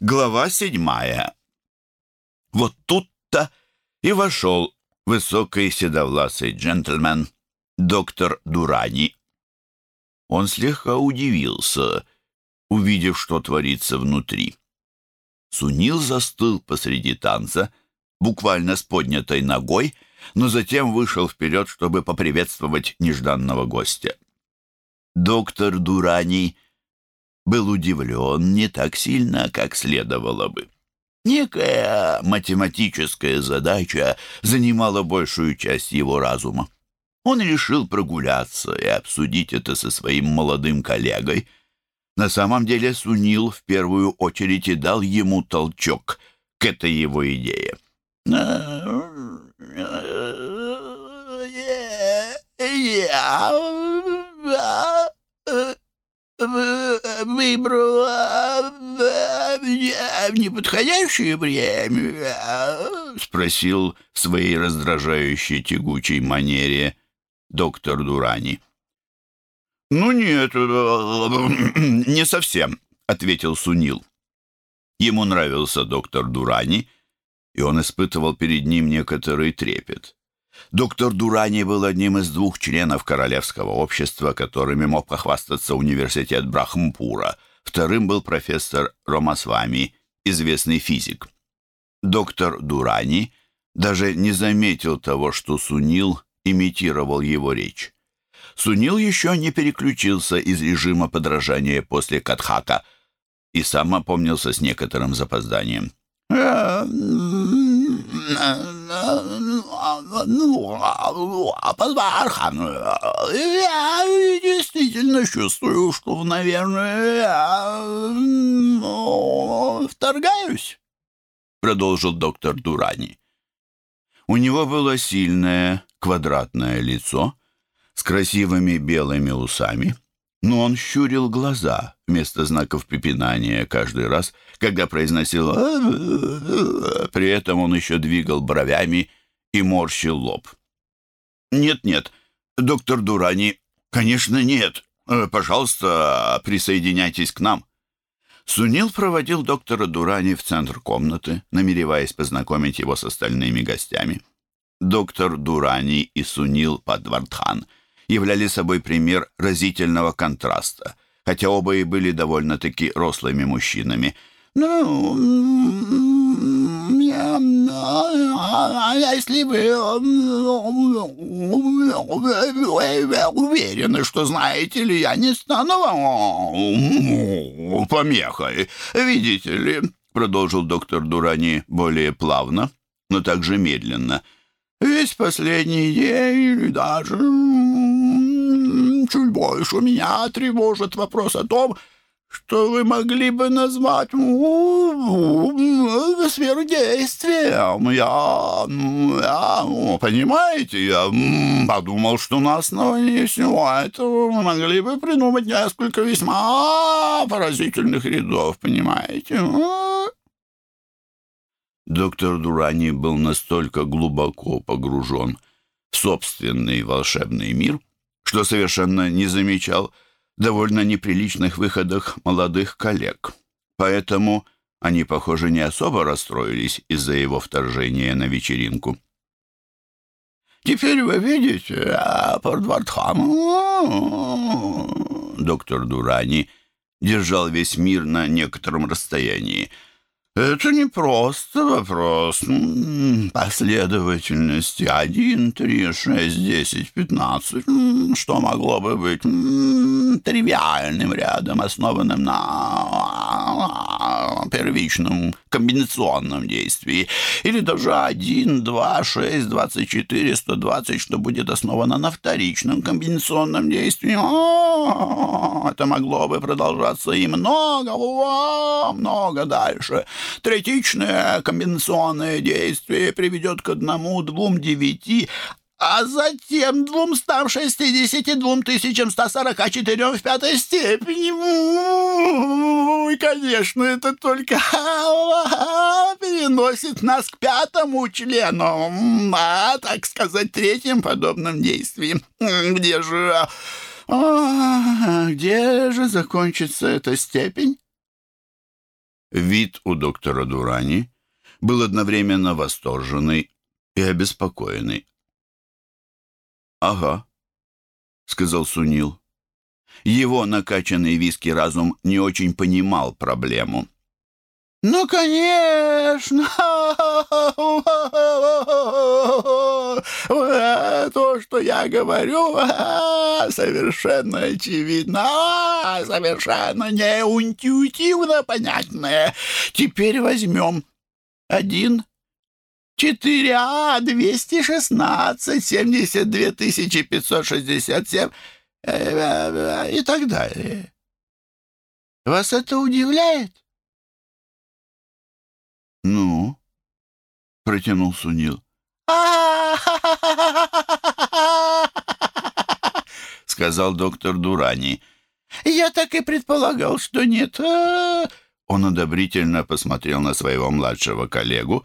Глава седьмая. Вот тут-то и вошел высокий седовласый джентльмен, доктор Дурани. Он слегка удивился, увидев, что творится внутри. Сунил застыл посреди танца, буквально с поднятой ногой, но затем вышел вперед, чтобы поприветствовать нежданного гостя. Доктор Дурани был удивлен не так сильно, как следовало бы. Некая математическая задача занимала большую часть его разума. Он решил прогуляться и обсудить это со своим молодым коллегой. На самом деле Сунил в первую очередь и дал ему толчок к этой его идее. «Я в неподходящее время?» — спросил в своей раздражающей тягучей манере доктор Дурани. «Ну нет, не совсем», — ответил Сунил. Ему нравился доктор Дурани, и он испытывал перед ним некоторый трепет. Доктор Дурани был одним из двух членов Королевского общества, которыми мог похвастаться университет Брахмпура. Вторым был профессор Ромасвами, известный физик. Доктор Дурани даже не заметил того, что Сунил имитировал его речь. Сунил еще не переключился из режима подражания после Катхака и сам опомнился с некоторым запозданием. Ну, Подвархан, я действительно чувствую, что, наверное, я ну, вторгаюсь, продолжил доктор Дурани. У него было сильное квадратное лицо с красивыми белыми усами, но он щурил глаза вместо знаков препинания каждый раз, когда произносил При этом он еще двигал бровями и морщил лоб. «Нет-нет, доктор Дурани, конечно, нет. Э, пожалуйста, присоединяйтесь к нам». Сунил проводил доктора Дурани в центр комнаты, намереваясь познакомить его с остальными гостями. Доктор Дурани и Сунил Падвардхан являли собой пример разительного контраста, хотя оба и были довольно-таки рослыми мужчинами. «Ну, если вы уверены, что знаете ли, я не стану вам помехой. Видите ли, продолжил доктор Дурани более плавно, но также медленно. Весь последний день или даже чуть больше меня тревожит вопрос о том, что вы могли бы назвать сферу действия. Я, я, понимаете, я подумал, что на основании всего этого мы могли бы придумать несколько весьма поразительных рядов, понимаете? Доктор Дурани был настолько глубоко погружен в собственный волшебный мир, что совершенно не замечал, довольно неприличных выходах молодых коллег. Поэтому они, похоже, не особо расстроились из-за его вторжения на вечеринку. «Теперь вы видите, а, Портвардхам...» Доктор Дурани держал весь мир на некотором расстоянии — это не просто вопрос последовательности. Один, три, шесть, десять, пятнадцать. Что могло бы быть тривиальным рядом, основанным на первичном комбинационном действии. Или даже один, два, шесть, двадцать четыре, сто двадцать, что будет основано на вторичном комбинационном действии. Это могло бы продолжаться и много, много дальше. Третичное комбинационное действие приведет к одному, двум, девяти, а затем двумстам шестидесяти двум тысячам ста сорока четырем в пятой степени. И, конечно, это только переносит нас к пятому члену, а, так сказать, третьим подобным действием. Где же... А, где же закончится эта степень? Вид у доктора Дурани был одновременно восторженный и обеспокоенный. «Ага», — сказал Сунил. Его накачанный виски разум не очень понимал проблему. «Ну, конечно! То, что я говорю, совершенно очевидно, совершенно неинтуитивно понятное. Теперь возьмем один, четыре, а, двести шестнадцать, семьдесят две тысячи пятьсот шестьдесят семь и так далее. Вас это удивляет?» «Ну?» — протянул Сунил. сказал доктор Дурани. «Я так и предполагал, что нет». Он одобрительно посмотрел на своего младшего коллегу,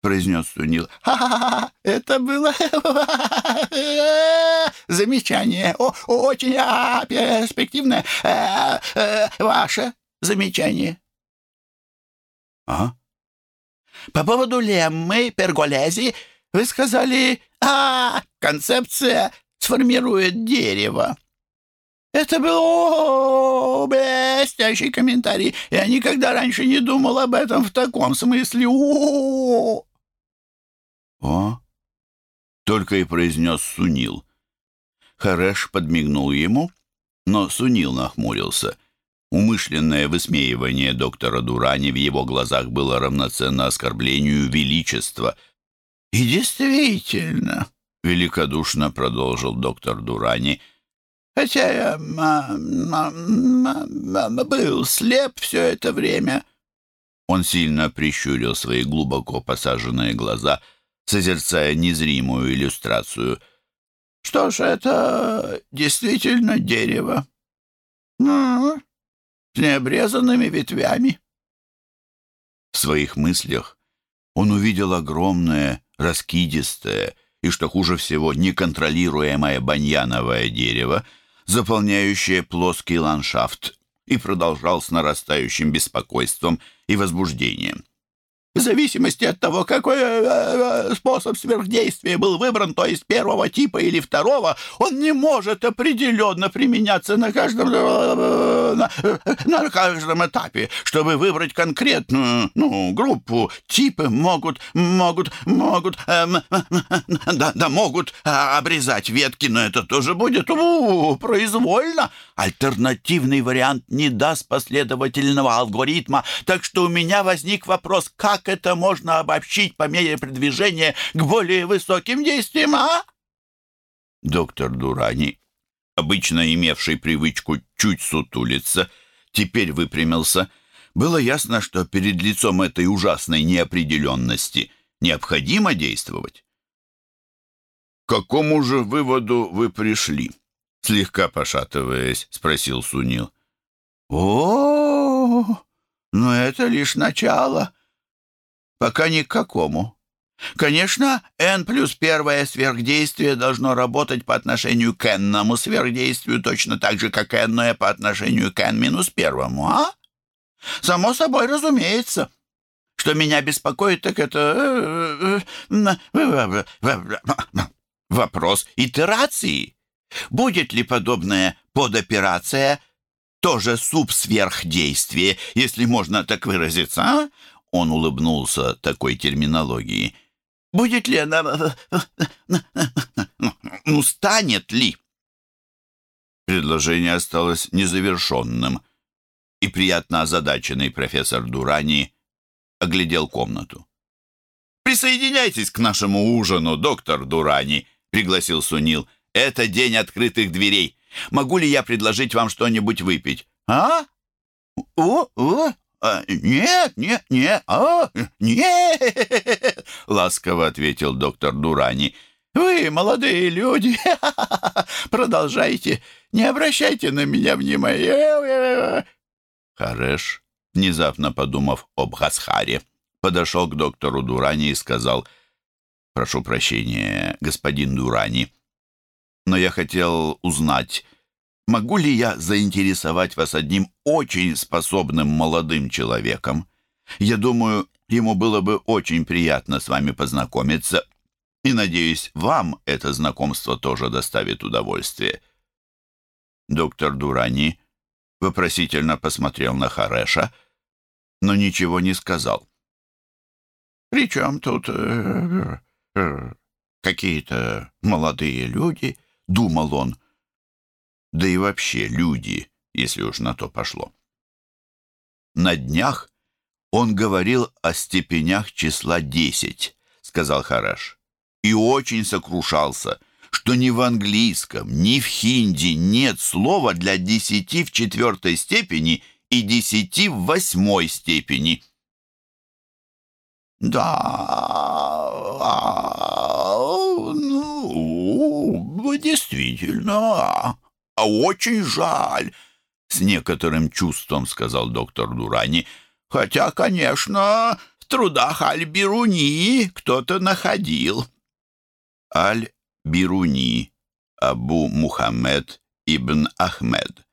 произнес Сунил. Ха-ха-ха, это было замечание, О, очень перспективное ваше замечание. А? По поводу леммы, перголези, вы сказали, а, концепция сформирует дерево. Это был о, блестящий комментарий. Я никогда раньше не думал об этом в таком смысле. О, -о, только и произнес Сунил. Хареш подмигнул ему, но Сунил нахмурился. Умышленное высмеивание доктора Дурани в его глазах было равноценно оскорблению величества. «И действительно», — великодушно продолжил доктор Дурани, — Хотя я был слеп все это время». Он сильно прищурил свои глубоко посаженные глаза, созерцая незримую иллюстрацию. «Что ж, это действительно дерево. Ну, с необрезанными ветвями». В своих мыслях он увидел огромное, раскидистое и, что хуже всего, неконтролируемое баньяновое дерево — заполняющее плоский ландшафт, и продолжал с нарастающим беспокойством и возбуждением. В зависимости от того, какой э, э, способ сверхдействия был выбран, то есть первого типа или второго, он не может определенно применяться на каждом, э, на, на каждом этапе. Чтобы выбрать конкретную ну, группу, типы могут, могут, могут, эм, да, да, могут а, обрезать ветки, но это тоже будет у, произвольно. Альтернативный вариант не даст последовательного алгоритма, так что у меня возник вопрос, как это можно обобщить по мере продвижения к более высоким действиям, а? Доктор Дурани, обычно имевший привычку чуть сутулиться, теперь выпрямился. Было ясно, что перед лицом этой ужасной неопределенности необходимо действовать. «К какому же выводу вы пришли?» Слегка пошатываясь, спросил Сунил. «О, но это лишь начало. Пока ни к какому. Конечно, n плюс первое сверхдействие должно работать по отношению к n сверхдействию точно так же, как n по отношению к n минус первому, а? Само собой разумеется. Что меня беспокоит, так это... Вопрос итерации. Будет ли подобная подоперация тоже субсверхдействие, если можно так выразиться, а? Он улыбнулся такой терминологии. «Будет ли она... Ну, станет ли?» Предложение осталось незавершенным, и приятно озадаченный профессор Дурани оглядел комнату. «Присоединяйтесь к нашему ужину, доктор Дурани», — пригласил Сунил. «Это день открытых дверей. Могу ли я предложить вам что-нибудь выпить?» «А? О, о, «Нет, нет, нет, а, нет!» — ласково ответил доктор Дурани. Вы, молодые люди, продолжайте, не обращайте на меня внимания. Хареш, внезапно подумав об Гасхаре, подошел к доктору Дурани и сказал, «Прошу прощения, господин Дурани, но я хотел узнать, могу ли я заинтересовать вас одним очень способным молодым человеком? Я думаю, ему было бы очень приятно с вами познакомиться, и, надеюсь, вам это знакомство тоже доставит удовольствие». Доктор Дурани вопросительно посмотрел на Хареша, но ничего не сказал. «При чем тут э, э, какие-то молодые люди?» — думал он. Да и вообще люди, если уж на то пошло. На днях он говорил о степенях числа десять, сказал Хараш и очень сокрушался, что ни в английском, ни в хинди нет слова для десяти в четвертой степени и десяти в восьмой степени. «Да, ну, действительно, а очень жаль», — с некоторым чувством сказал доктор Дурани. «Хотя, конечно, в трудах Аль-Бируни кто-то находил». Аль-Бируни, Абу Мухаммед ибн Ахмед,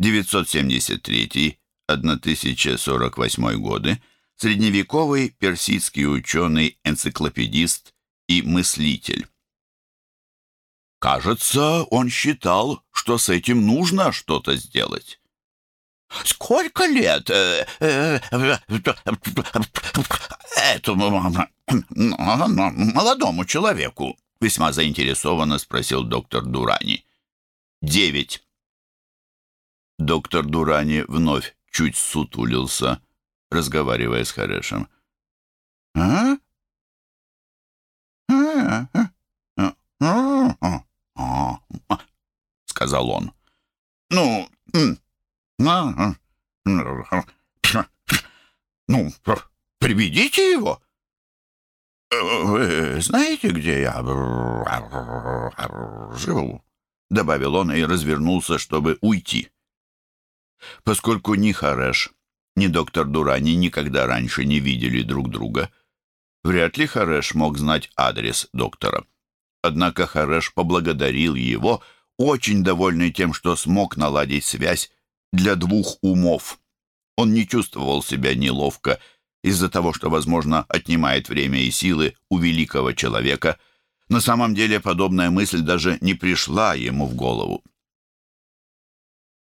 973-1048 годы, средневековый персидский ученый, энциклопедист и мыслитель. Кажется, он считал, что с этим нужно что-то сделать. «Сколько лет э, э, этому молодому человеку?» Весьма заинтересованно спросил доктор Дурани. «Девять». Доктор Дурани вновь чуть сутулился, разговаривая с Харешем. «А? А? А? А? А? Сказал он. «Ну, ну, приведите его». «Вы знаете, где я живу?» — добавил он и развернулся, чтобы уйти. Поскольку ни Хареш, ни доктор Дурани никогда раньше не видели друг друга, вряд ли Хареш мог знать адрес доктора. Однако Хареш поблагодарил его, очень довольный тем, что смог наладить связь для двух умов. Он не чувствовал себя неловко из-за того, что, возможно, отнимает время и силы у великого человека. На самом деле подобная мысль даже не пришла ему в голову.